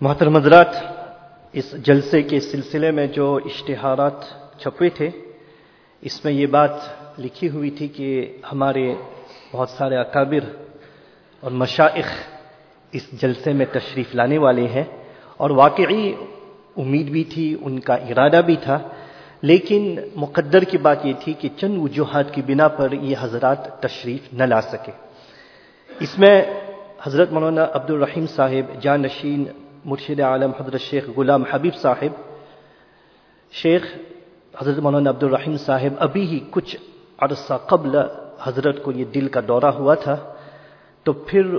محترم حضرات، اس جلسے کے سلسلے میں جو اشتہارات چھپے تھے، اس میں یہ بات لکھی ہوئی تھی کہ ہمارے بہت سارے اکابر اور مشائق اس جلسے میں تشریف لانے والے ہیں اور واقعی امید بھی تھی، ان کا ارادہ بھی تھا، لیکن مقدر کی بات یہ تھی کہ چند وجوہات کی بنا پر یہ حضرات تشریف نہ لا سکے۔ اس میں حضرت مولانا عبد الرحیم صاحب جانشین مرشد عالم حضرت شیخ غلام حبیب صاحب، شیخ حضرت مولانا عبد الرحیم صاحب، ابھی ہی کچھ عرصہ قبل حضرت کو یہ دل کا دورہ ہوا تھا، تو پھر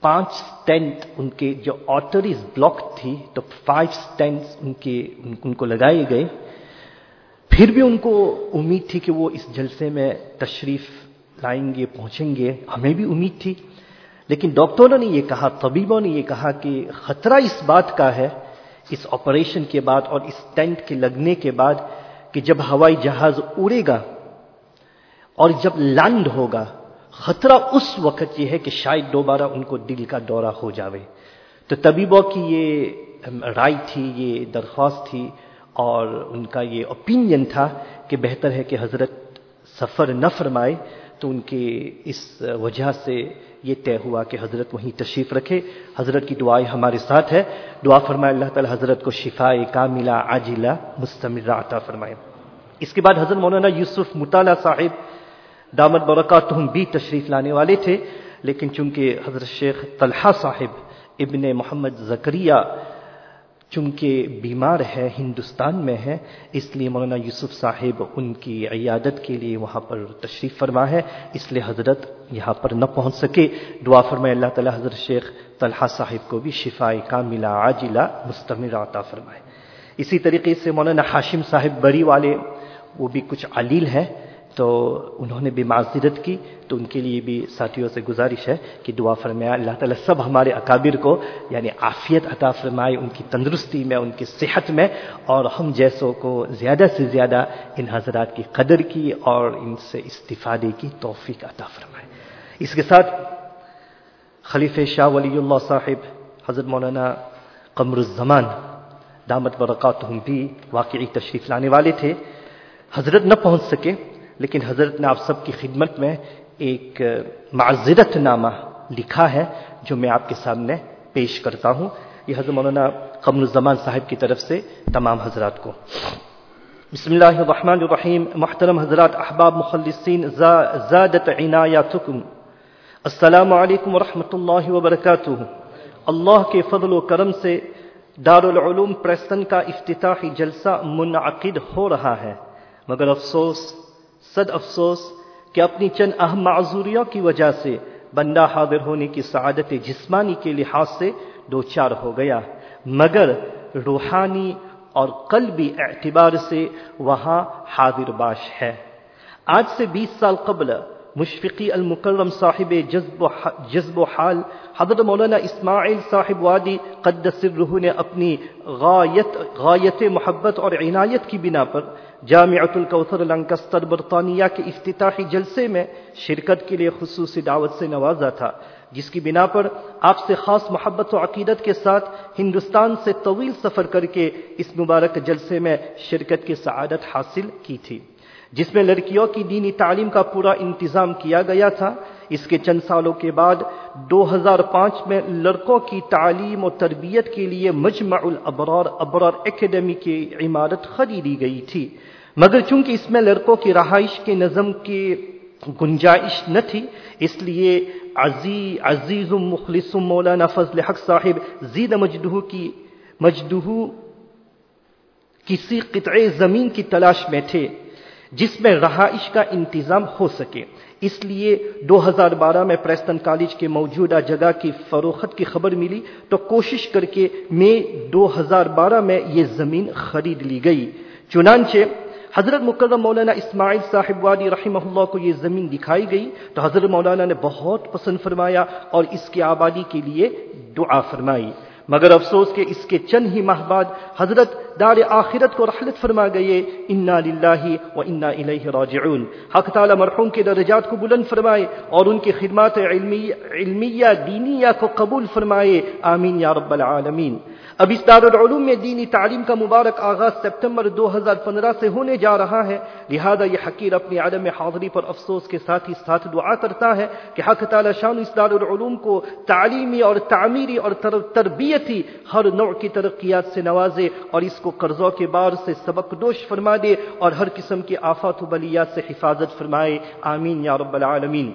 پانچ سٹینٹ ان کے جو آٹریز بلاک تھی، تو فائیو سٹینٹس ان کے ان کو لگائے گئے۔ پھر بھی ان کو امید تھی کہ وہ اس جلسے میں تشریف لائیں گے، پہنچیں گے، ہمیں بھی امید تھی۔ لیکن ڈاکٹروں نے یہ کہا، طبیبوں نے یہ کہا کہ خطرہ اس بات کا ہے، اس آپریشن کے بعد اور اس ٹینٹ کے لگنے کے بعد کہ جب ہوائی جہاز اڑے گا اور جب لینڈ ہوگا، خطرہ اس وقت یہ ہے کہ شاید دوبارہ ان کو دل کا دورہ ہو جاوے۔ تو طبیبوں کی یہ رائے تھی، یہ درخواست تھی اور ان کا یہ اوپینین تھا کہ بہتر ہے کہ حضرت سفر نہ فرمائے تو ان کے اس وجہ سے یہ طے ہوا کہ حضرت وہیں تشریف رکھے۔ حضرت کی دعائیں ہمارے ساتھ ہے۔ دعا فرمائے اللہ تعالی حضرت کو شفا کاملہ، عاجلہ، مستمرہ عطا فرمائے۔ اس کے بعد حضرت مولانا یوسف مطالعہ صاحب دامت برکاتہم بھی تشریف لانے والے تھے۔ لیکن چونکہ حضرت شیخ طلحہ صاحب ابن محمد زکریہ چونکہ بیمار ہے، ہندوستان میں ہے، اس لیے مولانا یوسف صاحب ان کی عیادت کے لیے وہاں پر تشریف فرما ہے۔ اس لیے حضرت یہاں پر نہ پہنچ سکے۔ دعا فرمائے اللہ تعالی حضرت شیخ طلحہ صاحب کو بھی شفا کا ملا عاجلہ، مستمر عطا فرمائے۔ اسی طریقے سے مولانا ہاشم صاحب بری والے، وہ بھی کچھ علیل ہیں۔ تو انہوں نے بھی معذرت کی، تو ان کے لیے بھی ساتھیوں سے گزارش ہے کہ دعا فرمایا اللہ تعالیٰ سب ہمارے اکابر کو یعنی عافیت عطا فرمائے، ان کی تندرستی میں، ان کی صحت میں، اور ہم جیسوں کو زیادہ سے زیادہ ان حضرات کی قدر کی اور ان سے استفادے کی توفیق عطا فرمائے۔ اس کے ساتھ خلیف شاہ ولی اللہ صاحب، حضرت مولانا قمر الزمان دامت برکاتہم بھی واقعی تشریف لانے والے تھے۔ حضرت نہ پہنچ سکے لیکن حضرت نے آپ سب کی خدمت میں ایک معذرت نامہ لکھا ہے جو میں آپ کے سامنے پیش کرتا ہوں۔ یہ حضرت مولانا قمر الزمان صاحب کی طرف سے تمام حضرات کو۔ بسم اللہ الرحمن الرحیم۔ محترم حضرات، احباب مخلصین زادت عنایاتکم۔ السلام علیکم ورحمۃ اللہ وبرکاتہ۔ اللہ کے فضل و کرم سے دارالعلوم پریسٹن کا افتتاحی جلسہ منعقد ہو رہا ہے۔ مگر افسوس صد افسوس کہ اپنی چند اہم معذوریوں کی وجہ سے بندہ حاضر ہونے کی سعادت جسمانی کے لحاظ سے دو چار ہو گیا۔ مگر روحانی اور قلبی اعتبار سے وہاں حاضر باش ہے۔ آج سے بیس سال قبل مشفقی المکرم صاحب جذب و جذب و حال حضرت مولانا اسماعیل صاحب وادی قدس الرح نے اپنی غایت غایت محبت اور عنایت کی بنا پر جامعۃ القوثر لنکستر برطانیہ کے افتتاحی جلسے میں شرکت کے لیے خصوصی دعوت سے نوازا تھا، جس کی بنا پر آپ سے خاص محبت و عقیدت کے ساتھ ہندوستان سے طویل سفر کر کے اس مبارک جلسے میں شرکت کی سعادت حاصل کی تھی۔ جس میں لڑکیوں کی دینی تعلیم کا پورا انتظام کیا گیا تھا، اس کے چند سالوں کے بعد دو ہزار پانچ میں لڑکوں کی تعلیم و تربیت کے لیے مجمع الابرار، ابرار اکیڈمی کی عمارت خریدی گئی تھی۔ مگر چونکہ اس میں لڑکوں کی رہائش کے نظم کی گنجائش نہ تھی، اس لیے عزیز عزیز مخلص مولانا فضل حق صاحب زید مجدہ کی مجدہ کسی قطعے زمین کی تلاش میں تھے۔ جس میں رہائش کا انتظام ہو سکے۔ اس لیے دو ہزار بارہ میں پریسٹن کالج کے موجودہ جگہ کی فروخت کی خبر ملی تو کوشش کر کے مئی دو ہزار بارہ میں یہ زمین خرید لی گئی۔ چنانچہ حضرت مقدم مولانا اسماعیل صاحب وادی رحمہ اللہ کو یہ زمین دکھائی گئی تو حضرت مولانا نے بہت پسند فرمایا اور اس کی آبادی کے لیے دعا فرمائی۔ مگر افسوس کہ اس کے چند ہی ماہ بعد حضرت دار آخرت کو رحلت فرما گئے، انا للہ و انا الیہ راجعون حق تعالی مرحوم کے درجات کو بلند فرمائے اور ان کی خدمات علمیہ، دینیہ کو قبول فرمائے، آمین یا رب العالمین۔ اب اس دارالعلوم میں دینی تعلیم کا مبارک آغاز سپتمبر دو ہزار پندرہ سے ہونے جا رہا ہے۔ لہذا یہ حقیر اپنی عدم حاضری پر افسوس کے ساتھ ہی ساتھ دعا کرتا ہے کہ حق تعالی شان اس دارالعلوم کو تعلیمی اور تعمیری اور تربیتی ہر نوع کی ترقیات سے نوازے اور اس کو قرضوں کے بار سے سبق دوش فرما دے اور ہر قسم کی آفات و بلیات سے حفاظت فرمائے۔ آمین یا رب العالمین۔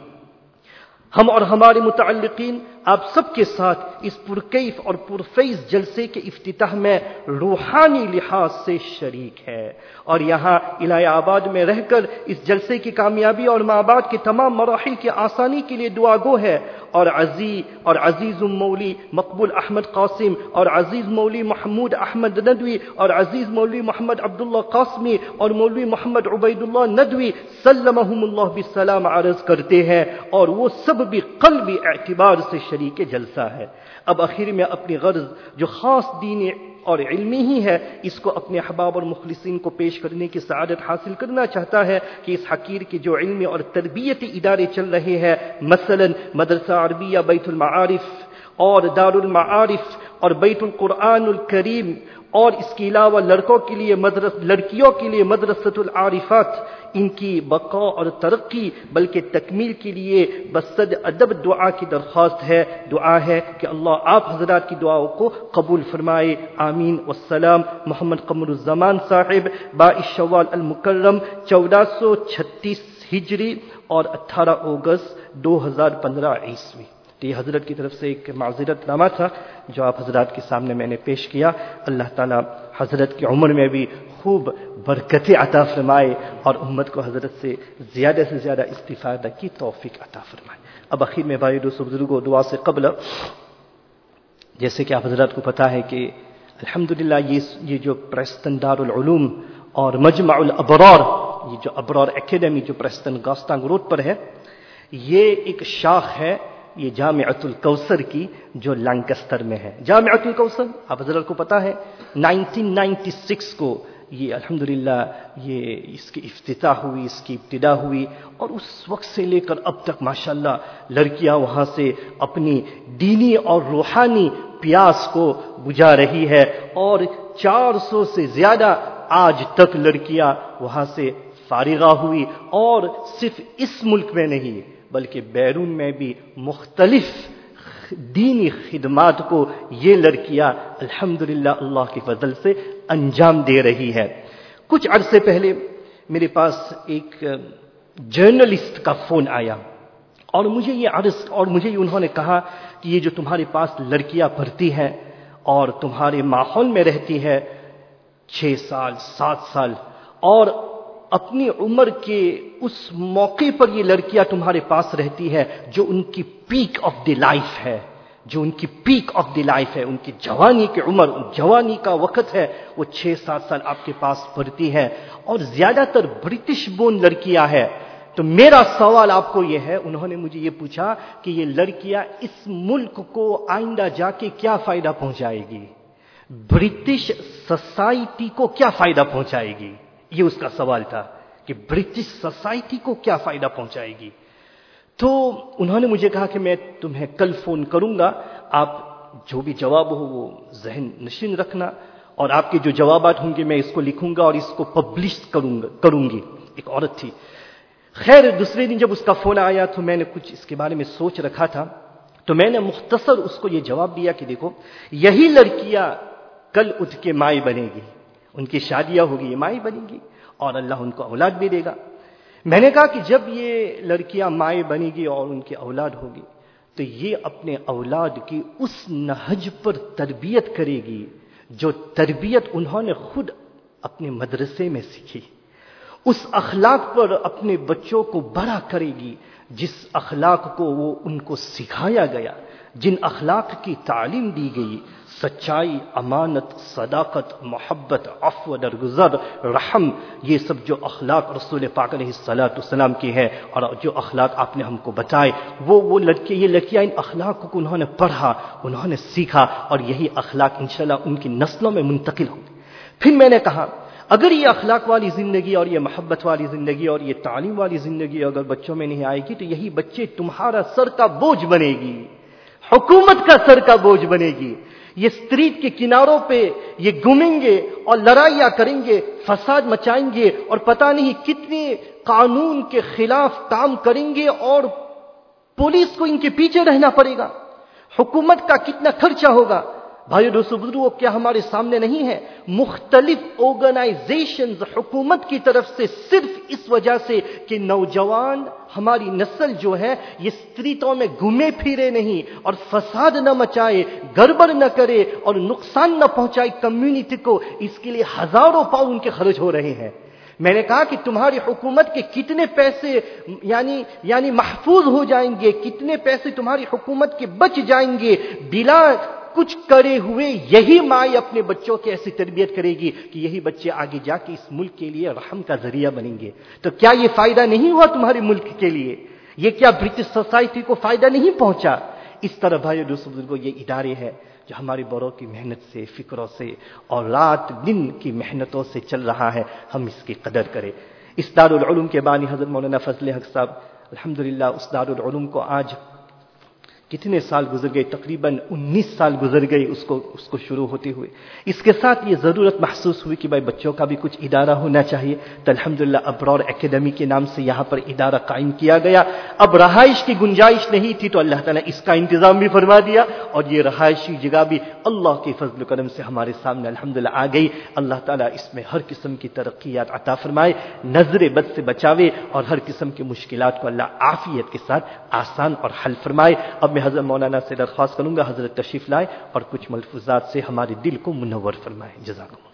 ہم اور ہمارے متعلقین آپ سب کے ساتھ اس پرکیف اور پرفیز جلسے کے افتتاح میں روحانی لحاظ سے شریک ہے۔ اور یہاں الہ آباد میں رہ کر اس جلسے کی کامیابی اور ماں باپ کے تمام مراحل کی آسانی کے لیے دعا گو ہے۔ اور عزیز اور عزیز مولی مقبول احمد قاسم اور عزیز مولوی محمود احمد ندوی اور عزیز مولوی محمد عبداللہ قاسمی اور مولوی محمد عبید اللہ ندوی سلمہم اللہ بسلام عرض کرتے ہیں۔ اور وہ سب بھی قلبی اعتبار سے شریک جلسہ ہے۔ اب آخر میں اپنی غرض جو خاص دین اور علمی ہی ہے، اس کو اپنے احباب اور مخلصین کو پیش کرنے کی سعادت حاصل کرنا چاہتا ہے کہ اس حقیر کے جو علمی اور تربیتی ادارے چل رہے ہیں، مثلا مدرسہ عربیہ بیت المعارف اور دار المعارف اور بیت القرآن الکریم اور اس کے علاوہ لڑکوں کے لیے مدرس، لڑکیوں کے لیے مدرسۃ العارفات، ان کی بقا اور ترقی، بلکہ تکمیل کے لیے بسد ادب دعا کی درخواست ہے۔ دعا ہے کہ اللہ آپ حضرات کی دعاؤں کو قبول فرمائے۔ آمین۔ والسلام۔ محمد قمر الزمان صاحب بائیس شوال المکرم، چودہ سو چھتیس ہجری اور اٹھارہ اگست دو ہزار پندرہ عیسوی۔ تو یہ حضرت کی طرف سے ایک معذرت نامہ تھا جو آپ حضرات کے سامنے میں نے پیش کیا۔ اللہ تعالی حضرت کی عمر میں بھی خوب برکت عطا فرمائے اور امت کو حضرت سے زیادہ سے زیادہ استفادہ کی توفیق عطا فرمائے۔ اب اخیر میں بھائی دوست بزرگوں دعا سے قبل، جیسے کہ آپ حضرات کو پتا ہے کہ الحمدللہ یہ یہ جو پرستن دار العلوم اور مجمع الابرار، یہ جو ابرار اکیڈمی جو پرستن گاستانگ روڈ پر ہے، یہ ایک شاخ ہے یہ جامعت الکوثر کی جو لانکستر میں ہے۔ جامعت الکوثر، آپ حضرت کو پتا ہے 1996 کو یہ الحمدللہ یہ اس کی افتتاح ہوئی، اس کی ابتدا ہوئی اور اس وقت سے لے کر اب تک ماشاءاللہ لڑکیاں وہاں سے اپنی دینی اور روحانی پیاس کو بجھا رہی ہے اور چار سو سے زیادہ آج تک لڑکیاں وہاں سے فارغہ ہوئی اور صرف اس ملک میں نہیں بلکہ بیرون میں بھی مختلف دینی خدمات کو یہ لڑکیاں الحمدللہ اللہ کے فضل سے انجام دے رہی ہے۔ کچھ عرصے پہلے میرے پاس ایک جرنلسٹ کا فون آیا اور مجھے یہ عرض اور مجھے انہوں نے کہا کہ یہ جو تمہارے پاس لڑکیاں پڑھتی ہیں اور تمہارے ماحول میں رہتی ہے، چھ سال، سات سال اور اپنی عمر کے اس موقع پر یہ لڑکیاں تمہارے پاس رہتی ہے جو ان کی پیک آف دی لائف ہے، جو ان کی پیک آف دی لائف ہے۔ ان کی جوانی کی عمر جوانی کا وقت ہے۔ وہ چھ سات سال آپ کے پاس پڑتی ہے اور زیادہ تر برٹش بون لڑکیاں ہے تو میرا سوال آپ کو یہ ہے، انہوں نے مجھے یہ پوچھا کہ یہ لڑکیاں اس ملک کو آئندہ جا کے کیا فائدہ پہنچائے گی؟ برٹش سوسائٹی کو کیا فائدہ پہنچائے گی؟ یہ اس کا سوال تھا کہ برٹش سوسائٹی کو کیا فائدہ پہنچائے گی۔ تو انہوں نے مجھے کہا کہ میں تمہیں کل فون کروں گا، آپ جو بھی جواب ہو وہ ذہن نشین رکھنا اور آپ کے جو جوابات ہوں گے میں اس کو لکھوں گا اور اس کو پبلش کروں گا کروں گی۔ ایک عورت تھی۔ خیر، دوسرے دن جب اس کا فون آیا تو میں نے کچھ اس کے بارے میں سوچ رکھا تھا۔ تو میں نے مختصر اس کو یہ جواب دیا کہ دیکھو، یہی لڑکیاں کل اٹھ کے مائی بنے گی۔ ان کی شادیاں ہوگی، یہ مائی بنے گی اور اللہ ان کو اولاد بھی دے گا۔ میں نے کہا کہ جب یہ لڑکیاں مائیں بنے گی اور ان کی اولاد ہوگی، تو یہ اپنے اولاد کی اس نہج پر تربیت کرے گی جو تربیت انہوں نے خود اپنے مدرسے میں سیکھی۔ اس اخلاق پر اپنے بچوں کو بڑا کرے گی، جس اخلاق کو وہ ان کو سکھایا گیا۔ جن اخلاق کی تعلیم دی گئی، سچائی، امانت، صداقت، محبت، عفو، درگزر، رحم، یہ سب جو اخلاق رسول پاک علیہ السلاۃ السلام کی ہے اور جو اخلاق آپ نے ہم کو بتائے، وہ وہ لڑکے، یہ لڑکیاں ان اخلاق کو انہوں نے پڑھا، انہوں نے سیکھا اور یہی اخلاق انشاءاللہ ان کی نسلوں میں منتقل ہوں پھر میں نے کہا، اگر یہ اخلاق والی زندگی اور یہ محبت والی زندگی اور یہ تعلیم والی زندگی اگر بچوں میں نہیں آئے گی، تو یہی بچے تمہارا سر کا بوجھ بنے گی۔ حکومت کا سر کا بوجھ بنے گی۔ یہ اسٹریٹ کے کناروں پہ یہ گھومیں گے اور لڑائیاں کریں گے، فساد مچائیں گے اور پتہ نہیں کتنے قانون کے خلاف کام کریں گے اور پولیس کو ان کے پیچھے رہنا پڑے گا۔ حکومت کا کتنا خرچہ ہوگا۔ بھائی دوستو بزرگوں کیا ہمارے سامنے نہیں ہے؟ مختلف آرگنائزیشن حکومت کی طرف سے صرف اس وجہ سے کہ نوجوان ہماری نسل جو ہے، یہ استریتوں میں گھومے پھرے نہیں اور فساد نہ مچائے، گڑبڑ نہ کرے اور نقصان نہ پہنچائے کمیونٹی کو، اس کے لیے ہزاروں پاؤں ان کے خرچ ہو رہے ہیں۔ میں نے کہا کہ تمہاری حکومت کے کتنے پیسے یعنی یعنی محفوظ ہو جائیں گے، کتنے پیسے تمہاری حکومت کے بچ جائیں گے، بلا کچھ کرے ہوئے یہی ماں اپنے بچوں کی ایسی تربیت کرے گی کہ یہی بچے آگے جا کے اس ملک کے لیے رحم کا ذریعہ بنیں گے۔ تو کیا یہ فائدہ نہیں ہوا تمہارے ملک کے لیے؟ یہ کیا برٹش سوسائٹی کو فائدہ نہیں پہنچا؟ اس طرح بھائی دوست بزرگوں یہ ادارے ہیں جو ہماری بڑوں کی محنت سے، فکروں سے اور رات دن کی محنتوں سے چل رہا ہے۔ ہم اس کی قدر کریں۔ اس دارالعلوم کے بانی حضرت مولانا فضل حق صاحب، الحمدللہ اس دارالعلوم کو آج کتنے سال گزر گئے؟ تقریباً انیس سال گزر گئے اس کو اس کو شروع ہوتے ہوئے۔ اس کے ساتھ یہ ضرورت محسوس ہوئی کہ بھائی بچوں کا بھی کچھ ادارہ ہونا چاہیے۔ تو الحمد للہ ابرار اکیڈمی کے نام سے یہاں پر ادارہ قائم کیا گیا۔ اب رہائش کی گنجائش نہیں تھی تو اللہ تعالیٰ اس کا انتظام بھی فرما دیا۔ اور یہ رہائشی جگہ بھی اللہ کے فضل و کرم سے ہمارے سامنے الحمدللہ آ گئی۔ اللہ تعالیٰ اس میں ہر قسم کی ترقیات عطا فرمائے، نظر بد سے بچاوے اور ہر قسم کی مشکلات کو اللہ عافیت کے ساتھ آسان اور حل فرمائے۔ اب میں حضرت مولانا سے درخواست کروں گا، حضرت تشریف لائے اور کچھ ملفوظات سے ہمارے دل کو منور فرمائے۔ جزاک